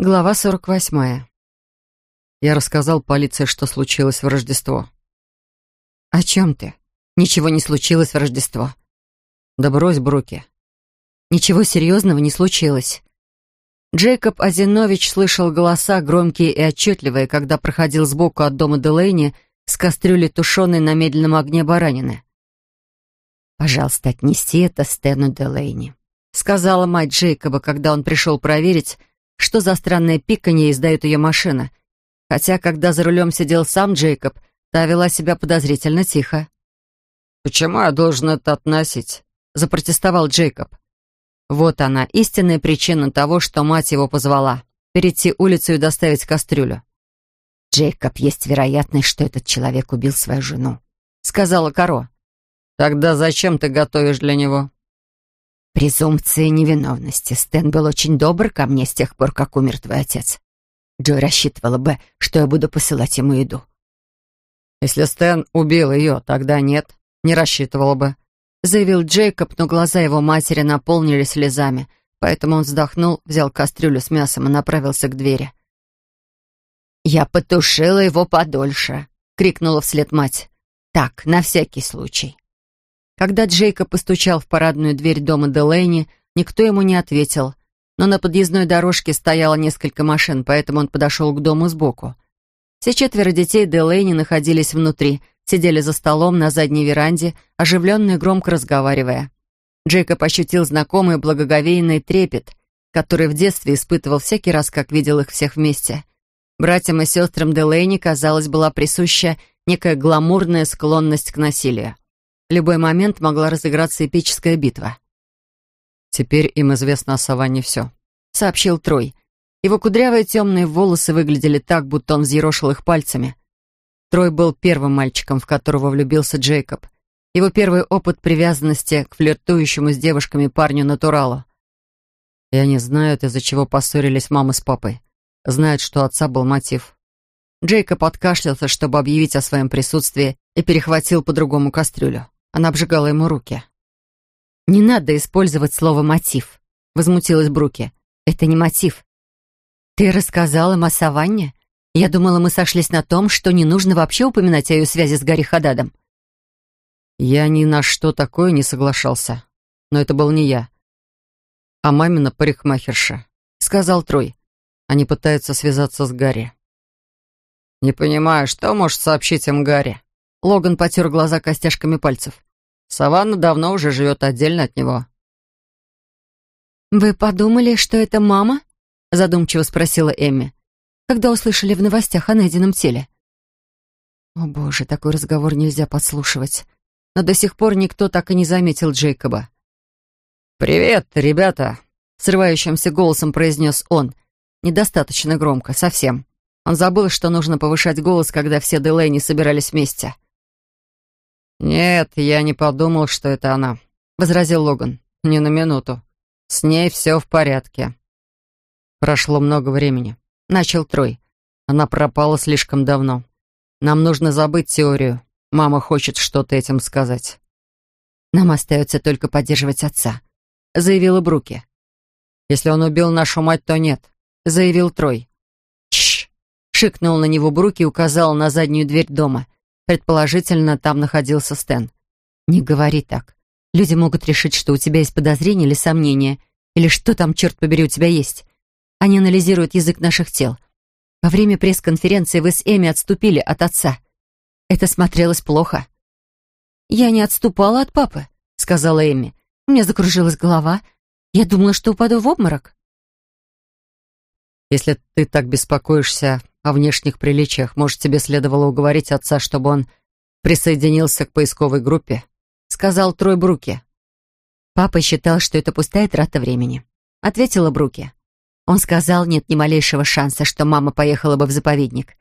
Глава 48. Я рассказал полиции, что случилось в Рождество. «О чем ты? Ничего не случилось в Рождество». «Да брось, Бруки». «Ничего серьезного не случилось». Джейкоб Азинович слышал голоса, громкие и отчетливые, когда проходил сбоку от дома Делейни с кастрюлей тушеной на медленном огне баранины. «Пожалуйста, отнеси это Стэну Делейни», — сказала мать Джейкоба, когда он пришел проверить, что за странное пиканье издает ее машина. Хотя, когда за рулем сидел сам Джейкоб, та вела себя подозрительно тихо. «Почему я должен это относить?» — запротестовал Джейкоб. Вот она, истинная причина того, что мать его позвала. Перейти улицу и доставить кастрюлю. «Джейкоб, есть вероятность, что этот человек убил свою жену», — сказала Каро. «Тогда зачем ты готовишь для него?» Презумпция невиновности. Стэн был очень добр ко мне с тех пор, как умер твой отец. Джой рассчитывала бы, что я буду посылать ему еду. Если Стэн убил ее, тогда нет, не рассчитывала бы. Заявил Джейкоб, но глаза его матери наполнились слезами, поэтому он вздохнул, взял кастрюлю с мясом и направился к двери. «Я потушила его подольше», — крикнула вслед мать. «Так, на всякий случай». Когда Джейкоб постучал в парадную дверь дома Делейни, никто ему не ответил. Но на подъездной дорожке стояло несколько машин, поэтому он подошел к дому сбоку. Все четверо детей Делейни находились внутри, сидели за столом на задней веранде, оживленно и громко разговаривая. Джейкоб ощутил знакомый благоговейный трепет, который в детстве испытывал всякий раз, как видел их всех вместе. Братьям и сестрам Делейни, казалось, была присуща некая гламурная склонность к насилию. Любой момент могла разыграться эпическая битва. «Теперь им известно о Саванне все», — сообщил Трой. Его кудрявые темные волосы выглядели так, будто он взъерошил их пальцами. Трой был первым мальчиком, в которого влюбился Джейкоб. Его первый опыт привязанности к флиртующему с девушками парню-натуралу. И они знают, из-за чего поссорились мама с папой. Знают, что отца был мотив. Джейкоб откашлялся, чтобы объявить о своем присутствии, и перехватил по-другому кастрюлю. Она обжигала ему руки. «Не надо использовать слово «мотив», — возмутилась Бруки. «Это не мотив. Ты рассказал им о Саванне? Я думала, мы сошлись на том, что не нужно вообще упоминать о ее связи с Гарри Хададом». Я ни на что такое не соглашался. Но это был не я. А мамина парикмахерша, — сказал Трой. Они пытаются связаться с Гарри. «Не понимаю, что может сообщить им Гарри?» Логан потер глаза костяшками пальцев. «Саванна давно уже живет отдельно от него». «Вы подумали, что это мама?» задумчиво спросила Эмми, когда услышали в новостях о найденном теле. О боже, такой разговор нельзя подслушивать. Но до сих пор никто так и не заметил Джейкоба. «Привет, ребята!» — срывающимся голосом произнес он. Недостаточно громко, совсем. Он забыл, что нужно повышать голос, когда все Делейни собирались вместе. «Нет, я не подумал, что это она», — возразил Логан. «Ни на минуту. С ней все в порядке». «Прошло много времени», — начал Трой. «Она пропала слишком давно. Нам нужно забыть теорию. Мама хочет что-то этим сказать». «Нам остается только поддерживать отца», — заявила Бруки. «Если он убил нашу мать, то нет», — заявил Трой. «Тш!» — шикнул на него Бруки и указал на заднюю дверь дома — Предположительно, там находился Стэн. «Не говори так. Люди могут решить, что у тебя есть подозрения или сомнения, или что там, черт побери, у тебя есть. Они анализируют язык наших тел. Во время пресс-конференции вы с Эми отступили от отца. Это смотрелось плохо». «Я не отступала от папы», — сказала Эми. «У меня закружилась голова. Я думала, что упаду в обморок». «Если ты так беспокоишься о внешних приличиях. Может, тебе следовало уговорить отца, чтобы он присоединился к поисковой группе?» — сказал Трой Бруки. «Папа считал, что это пустая трата времени», — ответила Бруки. Он сказал, нет ни малейшего шанса, что мама поехала бы в заповедник.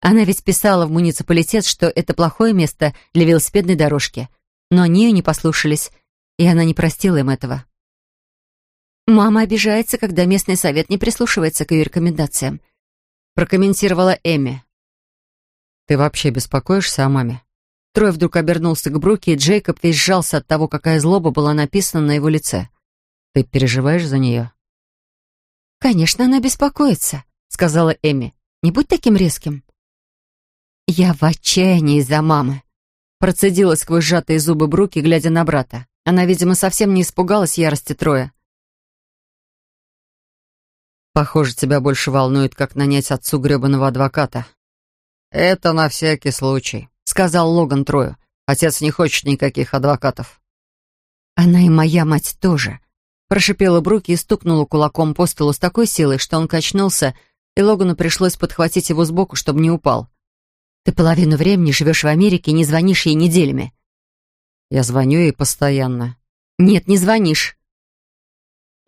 Она ведь писала в муниципалитет, что это плохое место для велосипедной дорожки. Но они ее не послушались, и она не простила им этого. Мама обижается, когда местный совет не прислушивается к ее рекомендациям прокомментировала Эми. «Ты вообще беспокоишься о маме?» Трой вдруг обернулся к Бруке, и Джейкоб весь сжался от того, какая злоба была написана на его лице. «Ты переживаешь за нее?» «Конечно, она беспокоится», — сказала Эми. «Не будь таким резким». «Я в отчаянии из-за мамы», — процедила сквозь сжатые зубы Бруки, глядя на брата. Она, видимо, совсем не испугалась ярости Троя. «Похоже, тебя больше волнует, как нанять отцу гребаного адвоката». «Это на всякий случай», — сказал Логан Трою. «Отец не хочет никаких адвокатов». «Она и моя мать тоже», — прошипела Бруки и стукнула кулаком по столу с такой силой, что он качнулся, и Логану пришлось подхватить его сбоку, чтобы не упал. «Ты половину времени живешь в Америке и не звонишь ей неделями». «Я звоню ей постоянно». «Нет, не звонишь».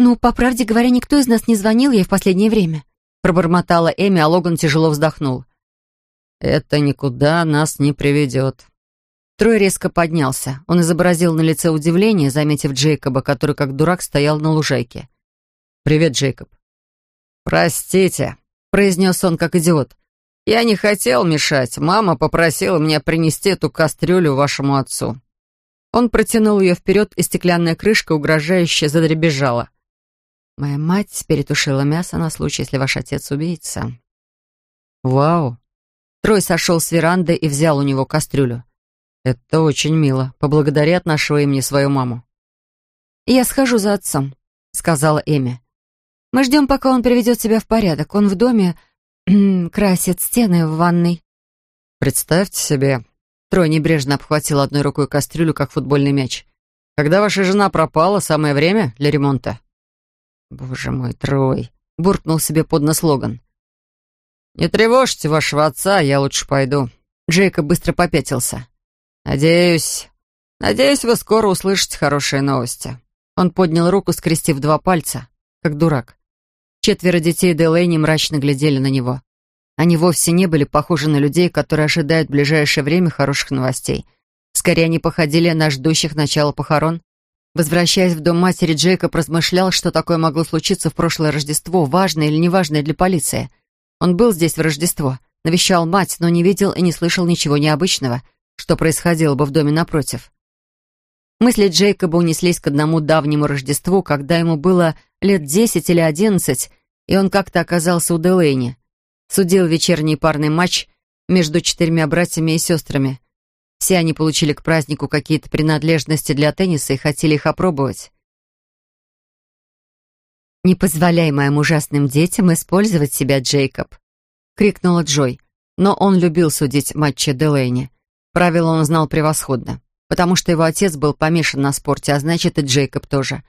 «Ну, по правде говоря, никто из нас не звонил ей в последнее время», пробормотала Эми, а Логан тяжело вздохнул. «Это никуда нас не приведет». Трой резко поднялся. Он изобразил на лице удивление, заметив Джейкоба, который как дурак стоял на лужайке. «Привет, Джейкоб». «Простите», — произнес он как идиот. «Я не хотел мешать. Мама попросила меня принести эту кастрюлю вашему отцу». Он протянул ее вперед, и стеклянная крышка угрожающе задребезжала. Моя мать перетушила мясо на случай, если ваш отец убийца. Вау. Трой сошел с веранды и взял у него кастрюлю. Это очень мило. Поблагодари от нашего имени свою маму. Я схожу за отцом, сказала Эми. Мы ждем, пока он приведет себя в порядок. Он в доме красит стены в ванной. Представьте себе. Трой небрежно обхватил одной рукой кастрюлю, как футбольный мяч. Когда ваша жена пропала, самое время для ремонта. «Боже мой, Трой!» — буркнул себе под нос Логан. «Не тревожьте вашего отца, я лучше пойду». Джейкоб быстро попятился. «Надеюсь, надеюсь, вы скоро услышите хорошие новости». Он поднял руку, скрестив два пальца, как дурак. Четверо детей Делейни мрачно глядели на него. Они вовсе не были похожи на людей, которые ожидают в ближайшее время хороших новостей. Скорее, они походили на ждущих начала похорон. Возвращаясь в дом матери, Джейкоб размышлял, что такое могло случиться в прошлое Рождество, важное или неважное для полиции. Он был здесь в Рождество, навещал мать, но не видел и не слышал ничего необычного, что происходило бы в доме напротив. Мысли Джейкоба унеслись к одному давнему Рождеству, когда ему было лет десять или одиннадцать, и он как-то оказался у Делейни. Судил вечерний парный матч между четырьмя братьями и сестрами. Все они получили к празднику какие-то принадлежности для тенниса и хотели их опробовать. «Не позволяй моим ужасным детям использовать себя, Джейкоб!» — крикнула Джой. Но он любил судить матчи Делейни. Правила он знал превосходно, потому что его отец был помешан на спорте, а значит и Джейкоб тоже.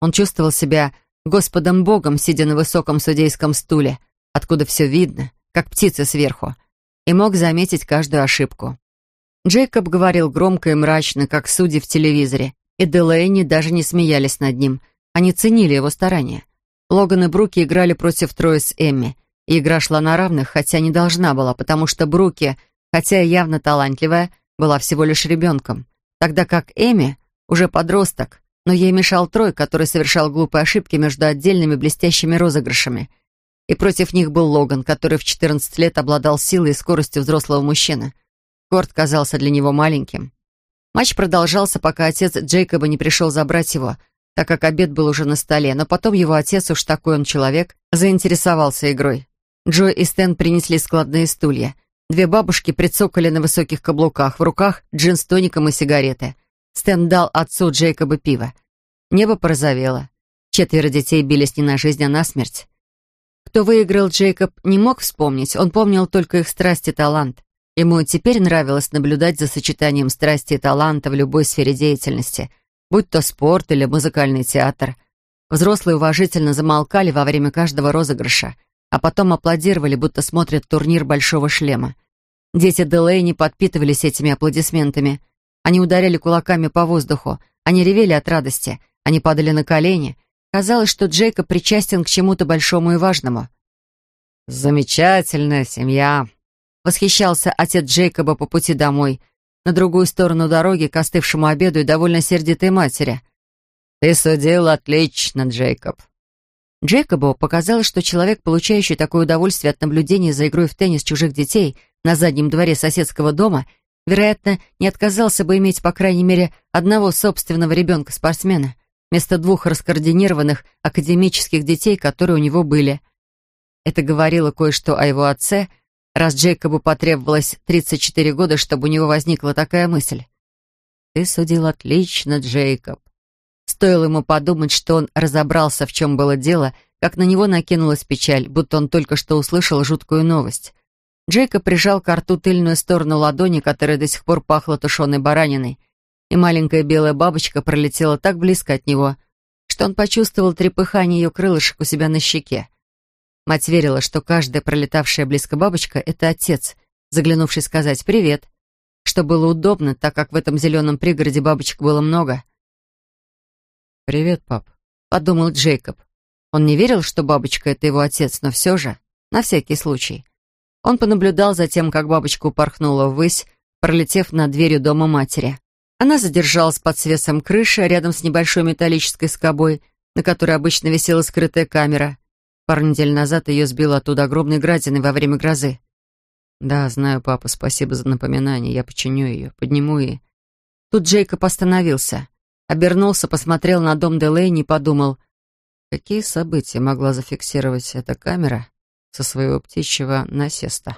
Он чувствовал себя Господом Богом, сидя на высоком судейском стуле, откуда все видно, как птица сверху, и мог заметить каждую ошибку. Джейкоб говорил громко и мрачно, как судьи в телевизоре, и Делейни даже не смеялись над ним. Они ценили его старания. Логан и Бруки играли против Трои с Эмми, и игра шла на равных, хотя не должна была, потому что Бруки, хотя и явно талантливая, была всего лишь ребенком, тогда как Эми уже подросток, но ей мешал Трой, который совершал глупые ошибки между отдельными блестящими розыгрышами. И против них был Логан, который в 14 лет обладал силой и скоростью взрослого мужчины. Корт казался для него маленьким. Матч продолжался, пока отец Джейкоба не пришел забрать его, так как обед был уже на столе, но потом его отец, уж такой он человек, заинтересовался игрой. Джо и Стэн принесли складные стулья. Две бабушки прицокали на высоких каблуках, в руках джин тоником и сигареты. Стэн дал отцу Джейкоба пиво. Небо порозовело. Четверо детей бились не на жизнь, а на смерть. Кто выиграл, Джейкоб не мог вспомнить, он помнил только их страсть и талант. Ему теперь нравилось наблюдать за сочетанием страсти и таланта в любой сфере деятельности, будь то спорт или музыкальный театр. Взрослые уважительно замолкали во время каждого розыгрыша, а потом аплодировали, будто смотрят турнир большого шлема. Дети Делейни подпитывались этими аплодисментами. Они ударяли кулаками по воздуху, они ревели от радости, они падали на колени. Казалось, что Джейкоб причастен к чему-то большому и важному. «Замечательная семья», Восхищался отец Джейкоба по пути домой, на другую сторону дороги к остывшему обеду и довольно сердитой матери. «Ты судил отлично, Джейкоб». Джейкобу показалось, что человек, получающий такое удовольствие от наблюдения за игрой в теннис чужих детей на заднем дворе соседского дома, вероятно, не отказался бы иметь, по крайней мере, одного собственного ребенка-спортсмена. вместо двух раскоординированных академических детей, которые у него были. Это говорило кое-что о его отце, раз Джейкобу потребовалось 34 года, чтобы у него возникла такая мысль. «Ты судил отлично, Джейкоб». Стоило ему подумать, что он разобрался, в чем было дело, как на него накинулась печаль, будто он только что услышал жуткую новость. Джейкоб прижал к рту тыльную сторону ладони, которая до сих пор пахла тушеной бараниной, и маленькая белая бабочка пролетела так близко от него, что он почувствовал трепыхание ее крылышек у себя на щеке. Мать верила, что каждая пролетавшая близко бабочка — это отец, заглянувший сказать «привет», что было удобно, так как в этом зеленом пригороде бабочек было много. «Привет, пап», — подумал Джейкоб. Он не верил, что бабочка — это его отец, но все же, на всякий случай. Он понаблюдал за тем, как бабочка упорхнула ввысь, пролетев над дверью дома матери. Она задержалась под свесом крыши, рядом с небольшой металлической скобой, на которой обычно висела скрытая камера. Пару недель назад ее сбило оттуда огромной градиной во время грозы. «Да, знаю, папа, спасибо за напоминание. Я починю ее, подниму и...» Тут Джейкоб остановился. Обернулся, посмотрел на дом Делейни и подумал, какие события могла зафиксировать эта камера со своего птичьего насеста.